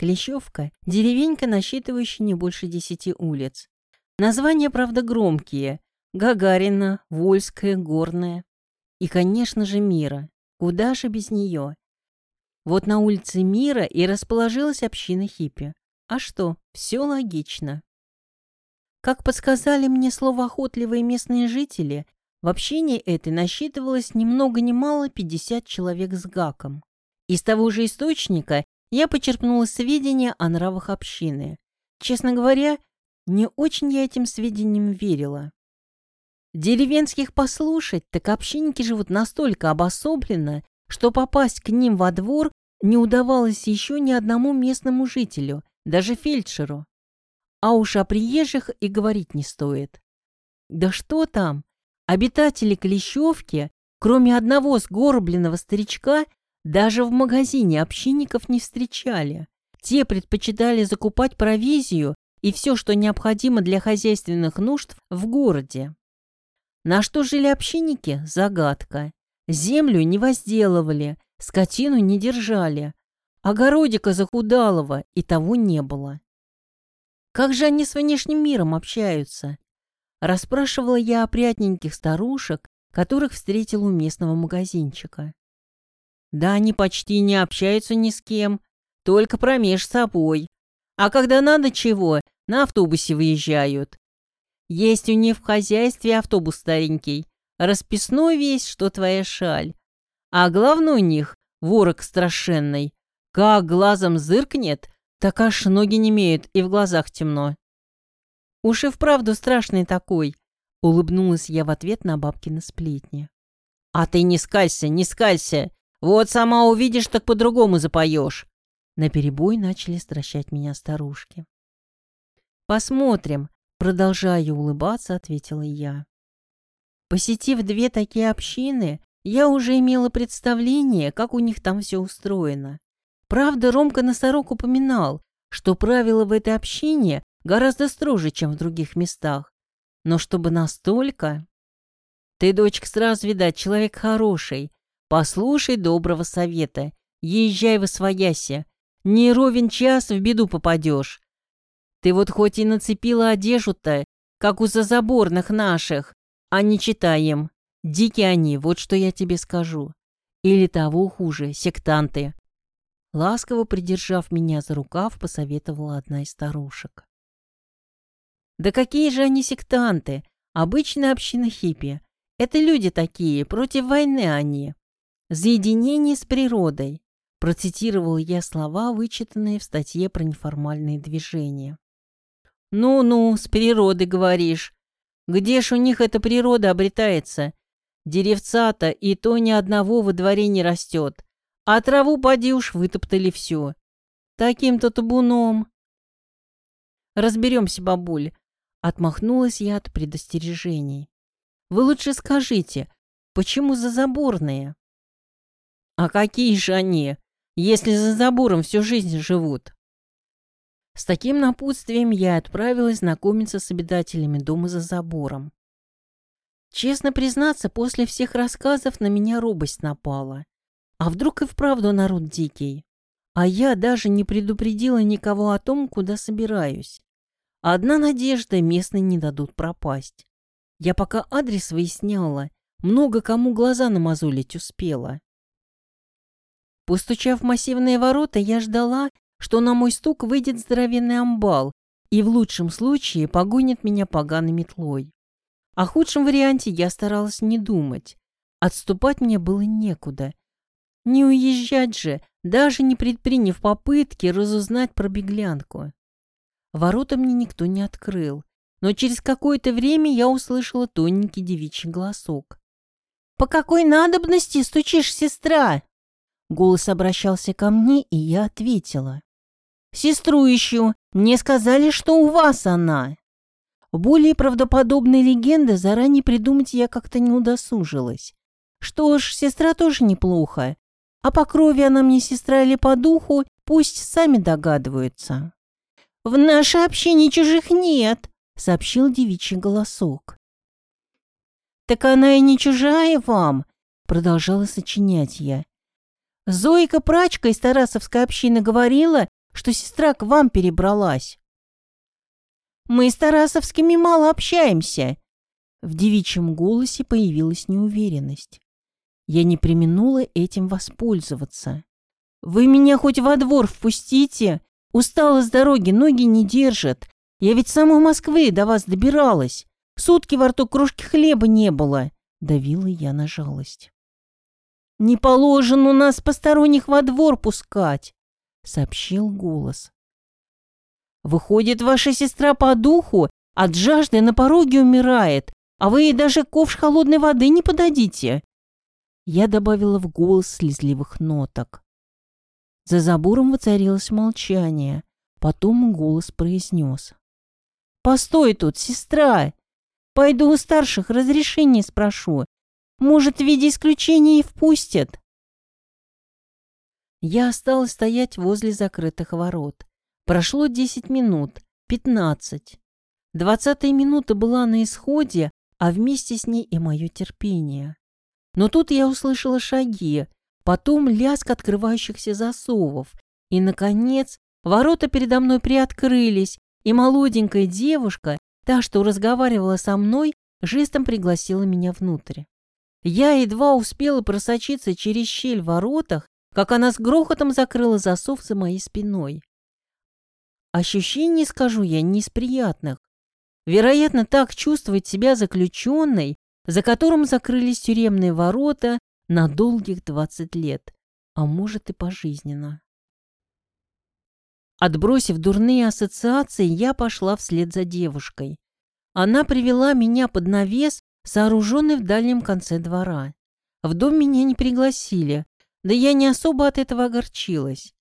Клещевка – деревенька, насчитывающая не больше десяти улиц. Названия, правда, громкие. Гагарина, Вольская, Горная. И, конечно же, Мира. Куда же без нее? Вот на улице Мира и расположилась община хиппи. А что, все логично. Как подсказали мне словоохотливые местные жители, в общине этой насчитывалось ни много ни мало 50 человек с гаком. Из того же источника я почерпнула сведения о нравах общины. Честно говоря, не очень я этим сведениям верила. Деревенских послушать, так общинники живут настолько обособленно, что попасть к ним во двор не удавалось еще ни одному местному жителю, даже фельдшеру. А уж о приезжих и говорить не стоит. Да что там, обитатели Клещевки, кроме одного сгорбленного старичка, даже в магазине общинников не встречали. Те предпочитали закупать провизию и все, что необходимо для хозяйственных нужд в городе. На что жили общинники – загадка. Землю не возделывали, скотину не держали. Огородика захудалого и того не было. Как же они с внешним миром общаются? Расспрашивала я опрятненьких старушек, которых встретила у местного магазинчика. Да они почти не общаются ни с кем, только промеж собой. А когда надо чего, на автобусе выезжают. Есть у них в хозяйстве автобус старенький, расписной весь, что твоя шаль. А главное у них ворог страшенный. Как глазом зыркнет, так аж ноги не имеют и в глазах темно. Уж и вправду страшный такой, улыбнулась я в ответ на бабкины сплетни. А ты не скалься, не скалься, вот сама увидишь, так по-другому запоешь. На перебой начали стращать меня старушки. Посмотрим, продолжая улыбаться, ответила я. Посетив две такие общины, я уже имела представление, как у них там все устроено. Правда, Ромка Носорог упоминал, что правила в этой общине гораздо строже, чем в других местах. Но чтобы настолько... Ты, дочка, сразу, видать, человек хороший, Послушай доброго совета. Езжай в освояси. Не ровен час в беду попадешь. Ты вот хоть и нацепила одежду-то, как у зазаборных наших, а не читаем. Дикие они, вот что я тебе скажу. Или того хуже, сектанты. Ласково придержав меня за рукав, посоветовала одна из старушек. Да какие же они сектанты? Обычная община хиппи. Это люди такие, против войны они. «Заединение с природой», процитировал я слова, вычитанные в статье про неформальные движения. «Ну-ну, с природой говоришь. Где ж у них эта природа обретается? Деревца-то и то ни одного во дворе не растет. А траву, поди уж, вытоптали все. Таким-то табуном». «Разберемся, бабуль», — отмахнулась я от предостережений. «Вы лучше скажите, почему за заборные?» А какие же они, если за забором всю жизнь живут? С таким напутствием я отправилась знакомиться с обитателями дома за забором. Честно признаться, после всех рассказов на меня робость напала. А вдруг и вправду народ дикий? А я даже не предупредила никого о том, куда собираюсь. Одна надежда местные не дадут пропасть. Я пока адрес выясняла, много кому глаза намазулить успела. Постучав в массивные ворота, я ждала, что на мой стук выйдет здоровенный амбал и в лучшем случае погонит меня поганой метлой. О худшем варианте я старалась не думать. Отступать мне было некуда. Не уезжать же, даже не предприняв попытки разузнать про беглянку. Ворота мне никто не открыл, но через какое-то время я услышала тоненький девичий голосок. «По какой надобности стучишь, сестра?» Голос обращался ко мне, и я ответила. «Сестру ищу. Мне сказали, что у вас она». Более правдоподобной легенды заранее придумать я как-то не удосужилась. Что ж, сестра тоже неплохо. А по крови она мне сестра или по духу, пусть сами догадываются. «В нашей общине чужих нет», — сообщил девичий голосок. «Так она и не чужая вам», — продолжала сочинять я. Зойка прачка из Тарасовской общины говорила, что сестра к вам перебралась. Мы с Тарасовскими мало общаемся. В девичьем голосе появилась неуверенность. Я не применула этим воспользоваться. Вы меня хоть во двор впустите? Устала с дороги, ноги не держат. Я ведь с самой Москвы до вас добиралась. Сутки во рту крошки хлеба не было. Давила я на жалость. «Не положено нас посторонних во двор пускать», — сообщил голос. «Выходит, ваша сестра по духу от жажды на пороге умирает, а вы ей даже ковш холодной воды не подадите?» Я добавила в голос слезливых ноток. За забором воцарилось молчание. Потом голос произнес. «Постой тут, сестра! Пойду у старших разрешение спрошу. Может, в виде исключения и впустят?» Я осталась стоять возле закрытых ворот. Прошло десять минут, пятнадцать. Двадцатая минута была на исходе, а вместе с ней и мое терпение. Но тут я услышала шаги, потом лязг открывающихся засовов, и, наконец, ворота передо мной приоткрылись, и молоденькая девушка Та, что разговаривала со мной, жестом пригласила меня внутрь. Я едва успела просочиться через щель в воротах, как она с грохотом закрыла засов за моей спиной. Ощущение, скажу я, не из приятных. Вероятно, так чувствовать себя заключенной, за которым закрылись тюремные ворота на долгих двадцать лет, а может и пожизненно. Отбросив дурные ассоциации, я пошла вслед за девушкой. Она привела меня под навес, сооруженный в дальнем конце двора. В дом меня не пригласили, да я не особо от этого огорчилась.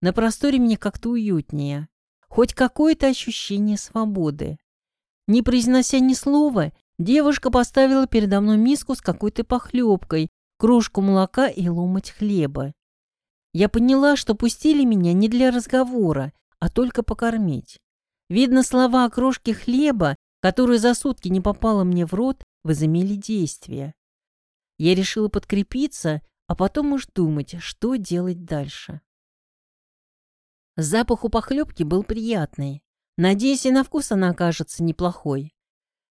На просторе мне как-то уютнее, хоть какое-то ощущение свободы. Не произнося ни слова, девушка поставила передо мной миску с какой-то похлебкой, кружку молока и ломоть хлеба. Я поняла, что пустили меня не для разговора, а только покормить. Видно, слова о крошке хлеба, которая за сутки не попала мне в рот, возымели действие. Я решила подкрепиться, а потом уж думать, что делать дальше. Запах у похлебки был приятный. Надеюсь, и на вкус она окажется неплохой.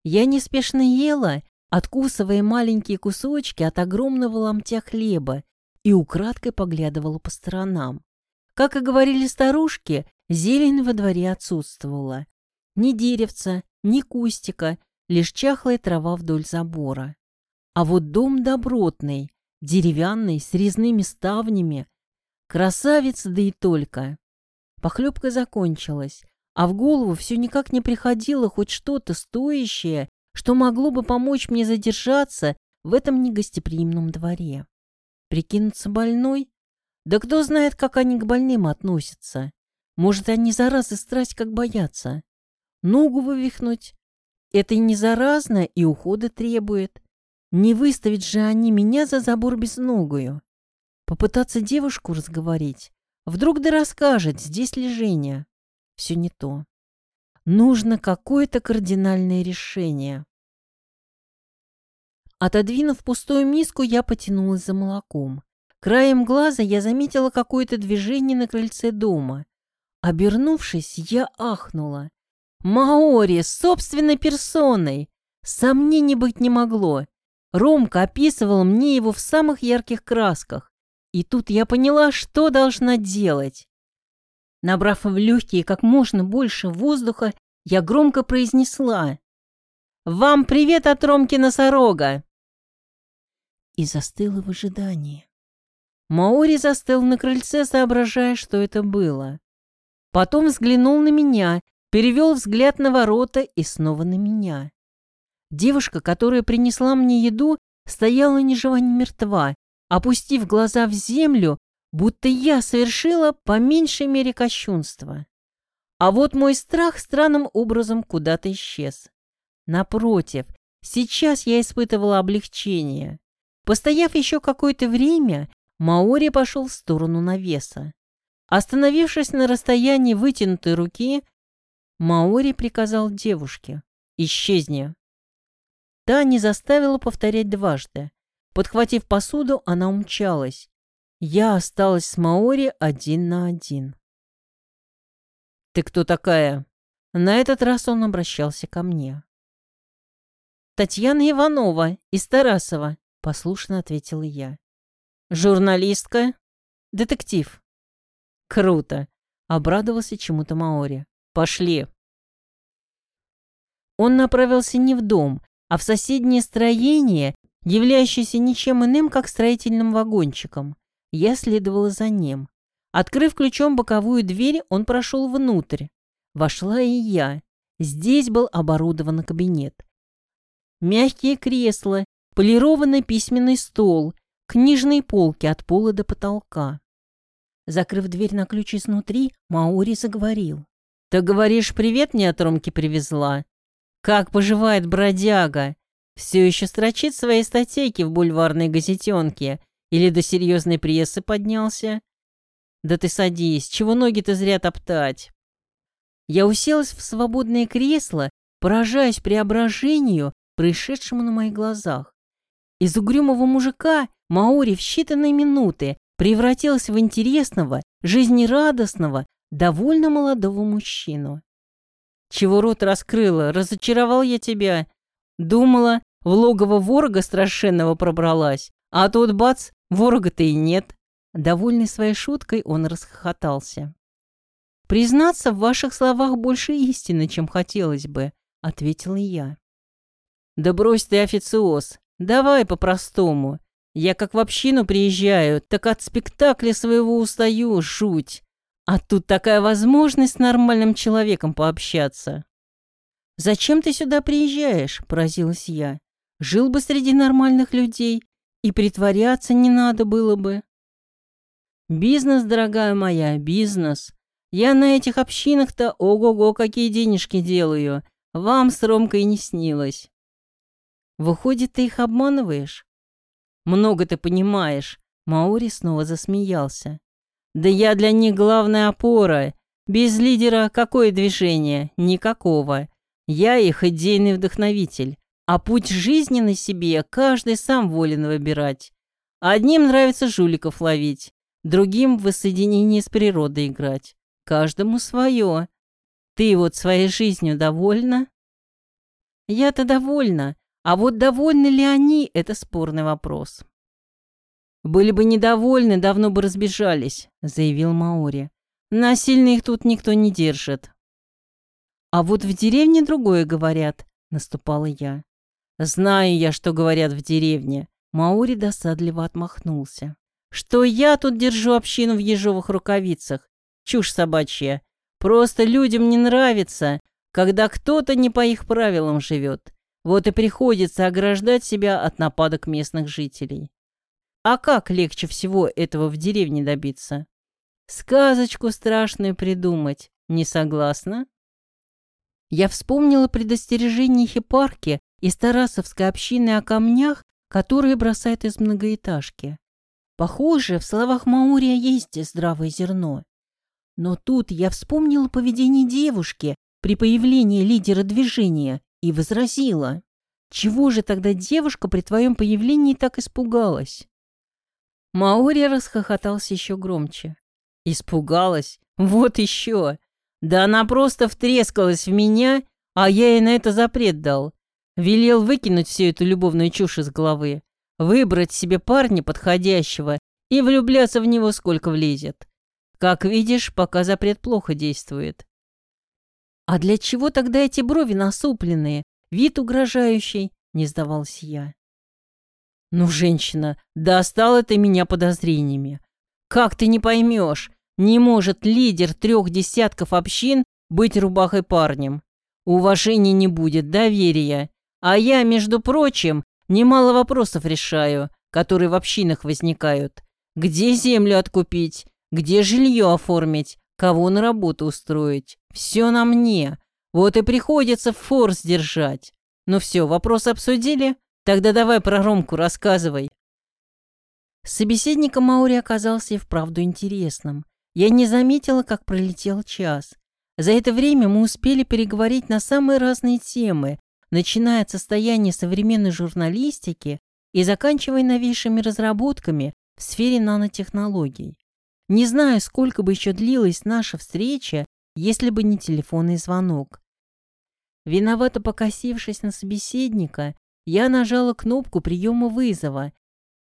Я неспешно ела, откусывая маленькие кусочки от огромного ломтя хлеба и украдкой поглядывала по сторонам. Как и говорили старушки, зелень во дворе отсутствовала. Ни деревца, ни кустика, лишь чахлая трава вдоль забора. А вот дом добротный, деревянный, с резными ставнями. Красавец, да и только. Похлебка закончилась, а в голову все никак не приходило хоть что-то стоящее, что могло бы помочь мне задержаться в этом негостеприимном дворе. Прикинуться больной? Да кто знает, как они к больным относятся. Может, они заразы страсть как боятся. Ногу вывихнуть? Это не заразно, и ухода требует. Не выставить же они меня за забор безногую. Попытаться девушку разговорить. Вдруг да расскажет, здесь ли Женя. Все не то. Нужно какое-то кардинальное решение. Отодвинув пустую миску, я потянулась за молоком. Краем глаза я заметила какое-то движение на крыльце дома. Обернувшись, я ахнула. Маори, собственной персоной! Сомнений быть не могло. Ромка описывал мне его в самых ярких красках. И тут я поняла, что должна делать. Набрав в легкие как можно больше воздуха, я громко произнесла «Вам привет от Ромки Носорога!» и застыла в ожидании. Маори застыл на крыльце, соображая, что это было. Потом взглянул на меня, перевел взгляд на ворота и снова на меня. Девушка, которая принесла мне еду, стояла ни жива, ни мертва, опустив глаза в землю, будто я совершила по меньшей мере кощунство. А вот мой страх странным образом куда-то исчез. Напротив, сейчас я испытывала облегчение. Постояв еще какое-то время, Маори пошел в сторону навеса. Остановившись на расстоянии вытянутой руки, Маори приказал девушке «Исчезни». Та не заставила повторять дважды. Подхватив посуду, она умчалась. Я осталась с Маори один на один. «Ты кто такая?» На этот раз он обращался ко мне. «Татьяна Иванова из Тарасова», — послушно ответила я. «Журналистка? Детектив?» «Круто!» — обрадовался чему-то Маори. «Пошли!» Он направился не в дом, а в соседнее строение, являющееся ничем иным, как строительным вагончиком. Я следовала за ним. Открыв ключом боковую дверь, он прошел внутрь. Вошла и я. Здесь был оборудован кабинет. Мягкие кресла, полированный письменный стол, книжные полки от пола до потолка. Закрыв дверь на ключ изнутри, Маури заговорил. «Ты говоришь, привет мне от Ромки привезла? Как поживает бродяга? Все еще строчит свои статейки в бульварной газетенке или до серьезной прессы поднялся? Да ты садись, чего ноги-то зря топтать?» Я уселась в свободное кресло, поражаясь преображению, происшедшему на моих глазах. Из угрюмого мужика Маори в считанные минуты превратилась в интересного, жизнерадостного, довольно молодого мужчину. «Чего рот раскрыла? Разочаровал я тебя. Думала, в логово ворога страшенного пробралась, а тут бац, ворога-то и нет». Довольный своей шуткой, он расхохотался. «Признаться, в ваших словах больше истины, чем хотелось бы», — ответила я. «Да брось ты официоз. Давай по-простому. Я как в общину приезжаю, так от спектакля своего устаю, жуть. А тут такая возможность с нормальным человеком пообщаться». «Зачем ты сюда приезжаешь?» – поразилась я. «Жил бы среди нормальных людей, и притворяться не надо было бы». «Бизнес, дорогая моя, бизнес. Я на этих общинах-то ого-го какие денежки делаю. Вам с Ромкой не снилось. Выходит, ты их обманываешь? Много ты понимаешь. Маори снова засмеялся. Да я для них главная опора. Без лидера какое движение? Никакого. Я их идейный вдохновитель. А путь жизненный себе каждый сам волен выбирать. Одним нравится жуликов ловить, другим в воссоединении с природой играть. Каждому свое. Ты вот своей жизнью довольна? Я-то довольна, а вот довольны ли они – это спорный вопрос. «Были бы недовольны, давно бы разбежались», – заявил Маори. «Насильно их тут никто не держит». «А вот в деревне другое говорят», – наступала я. «Знаю я, что говорят в деревне», – Маори досадливо отмахнулся. «Что я тут держу общину в ежовых рукавицах? Чушь собачья. Просто людям не нравится, когда кто-то не по их правилам живет. Вот и приходится ограждать себя от нападок местных жителей. А как легче всего этого в деревне добиться? Сказочку страшную придумать. Не согласна? Я вспомнила предостережение хипарки из Тарасовской общины о камнях, которые бросают из многоэтажки. Похоже, в словах Маурия есть здравое зерно. Но тут я вспомнила поведение девушки при появлении лидера движения и возразила. «Чего же тогда девушка при твоем появлении так испугалась?» Маори расхохотался еще громче. «Испугалась? Вот еще! Да она просто втрескалась в меня, а я ей на это запрет дал. Велел выкинуть всю эту любовную чушь из головы, выбрать себе парня подходящего и влюбляться в него сколько влезет. Как видишь, пока запрет плохо действует. А для чего тогда эти брови насупленные, вид угрожающий, не сдавался я. Ну, женщина, достала ты меня подозрениями. Как ты не поймешь, не может лидер трех десятков общин быть рубахой парнем. Уважения не будет, доверия. А я, между прочим, немало вопросов решаю, которые в общинах возникают. Где землю откупить? Где жилье оформить? Кого на работу устроить? Все на мне. Вот и приходится форс держать. Ну все, вопрос обсудили? Тогда давай про Ромку рассказывай. Собеседником Маури оказался и вправду интересным. Я не заметила, как пролетел час. За это время мы успели переговорить на самые разные темы, начиная от состояния современной журналистики и заканчивая новейшими разработками в сфере нанотехнологий. Не знаю, сколько бы еще длилась наша встреча, если бы не телефонный звонок. Виновато покосившись на собеседника, я нажала кнопку приема вызова,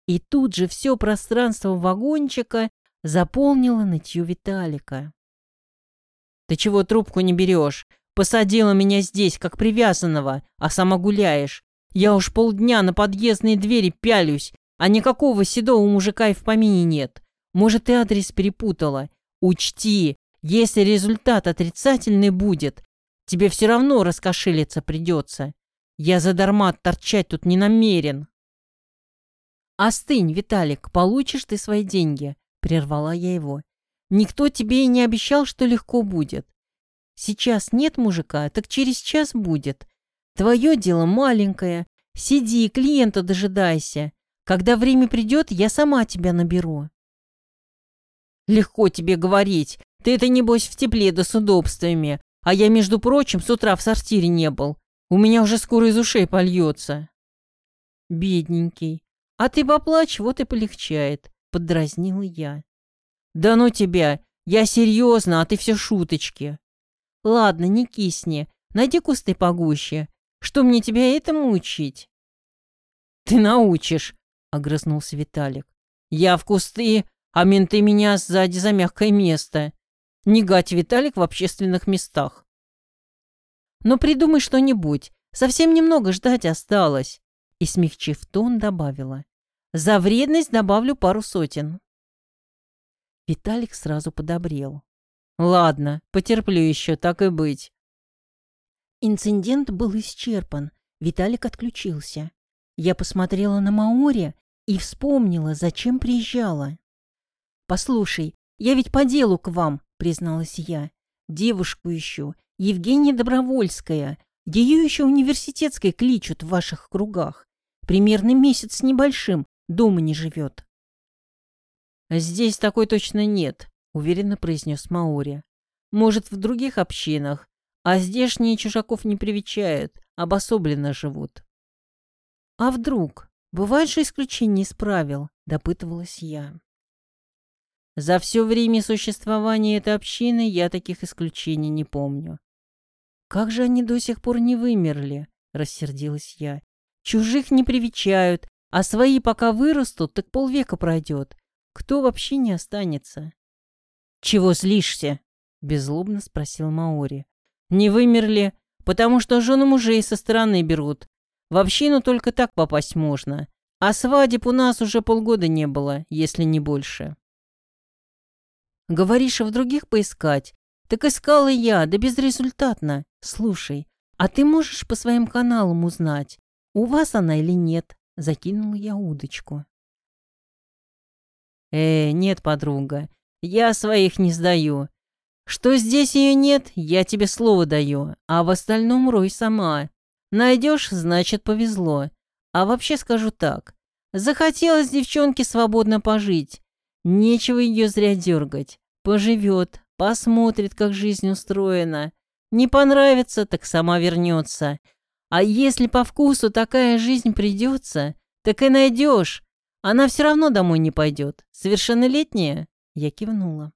и тут же все пространство вагончика заполнило нытью Виталика. «Ты чего трубку не берешь? Посадила меня здесь, как привязанного, а сама гуляешь. Я уж полдня на подъездные двери пялюсь, а никакого седого мужика и в помине нет. Может, ты адрес перепутала. Учти, если результат отрицательный будет, тебе все равно раскошелиться придется. Я задарма торчать тут не намерен. «Остынь, Виталик, получишь ты свои деньги», — прервала я его. «Никто тебе и не обещал, что легко будет. Сейчас нет мужика, так через час будет. Твое дело маленькое. Сиди, клиента дожидайся. Когда время придет, я сама тебя наберу». «Легко тебе говорить. Ты это, небось, в тепле да с удобствами. А я, между прочим, с утра в сортире не был. У меня уже скоро из ушей польется». «Бедненький. А ты поплачь, вот и полегчает», — поддразнила я. «Да ну тебя! Я серьезно, а ты все шуточки». «Ладно, не кисни. Найди кусты погуще. Что мне тебя этому учить?» «Ты научишь», — огрызнулся Виталик. «Я в кусты, а менты меня сзади за мягкое место. Не гать, Виталик, в общественных местах». «Но придумай что-нибудь. Совсем немного ждать осталось». И, смягчив тон, добавила. «За вредность добавлю пару сотен». Виталик сразу подобрел. «Ладно, потерплю еще, так и быть». Инцидент был исчерпан. Виталик отключился. Я посмотрела на Маори и вспомнила, зачем приезжала. «Послушай, я ведь по делу к вам», — призналась я. «Девушку ищу, Евгения Добровольская. Ее еще университетской кличут в ваших кругах. Примерно месяц с небольшим, дома не живет». «Здесь такой точно нет», — уверенно произнес Маори. «Может, в других общинах, а здешние чужаков не привечают, обособленно живут». «А вдруг? Бывает же исключение из правил», — допытывалась я. За все время существования этой общины я таких исключений не помню. «Как же они до сих пор не вымерли?» — рассердилась я. «Чужих не привечают, а свои пока вырастут, так полвека пройдет. Кто вообще не останется?» «Чего злишься?» — беззлобно спросил Маори. «Не вымерли, потому что жены мужей со стороны берут. В общину только так попасть можно. А свадеб у нас уже полгода не было, если не больше». Говоришь, в других поискать? Так искала я, да безрезультатно. Слушай, а ты можешь по своим каналам узнать, у вас она или нет? Закинула я удочку. Э, нет, подруга, я своих не сдаю. Что здесь ее нет, я тебе слово даю, а в остальном рой сама. Найдешь, значит, повезло. А вообще скажу так. Захотелось девчонке свободно пожить. Нечего ее зря дергать. Поживет, посмотрит, как жизнь устроена. Не понравится, так сама вернется. А если по вкусу такая жизнь придется, так и найдешь. Она все равно домой не пойдет. Совершеннолетняя? Я кивнула.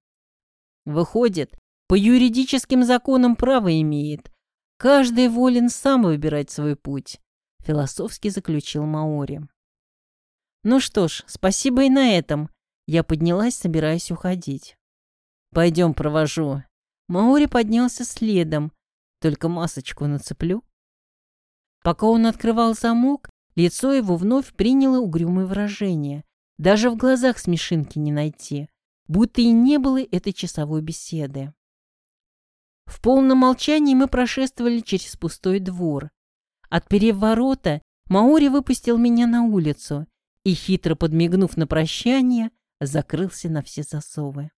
Выходит, по юридическим законам право имеет. Каждый волен сам выбирать свой путь, философски заключил Маори. Ну что ж, спасибо и на этом. Я поднялась, собираясь уходить. Пойдем, провожу. Маори поднялся следом. Только масочку нацеплю. Пока он открывал замок, лицо его вновь приняло угрюмое выражение. Даже в глазах смешинки не найти, будто и не было этой часовой беседы. В полном молчании мы прошествовали через пустой двор. Отперев ворота, Маори выпустил меня на улицу и, хитро подмигнув на прощание, закрылся на все засовы.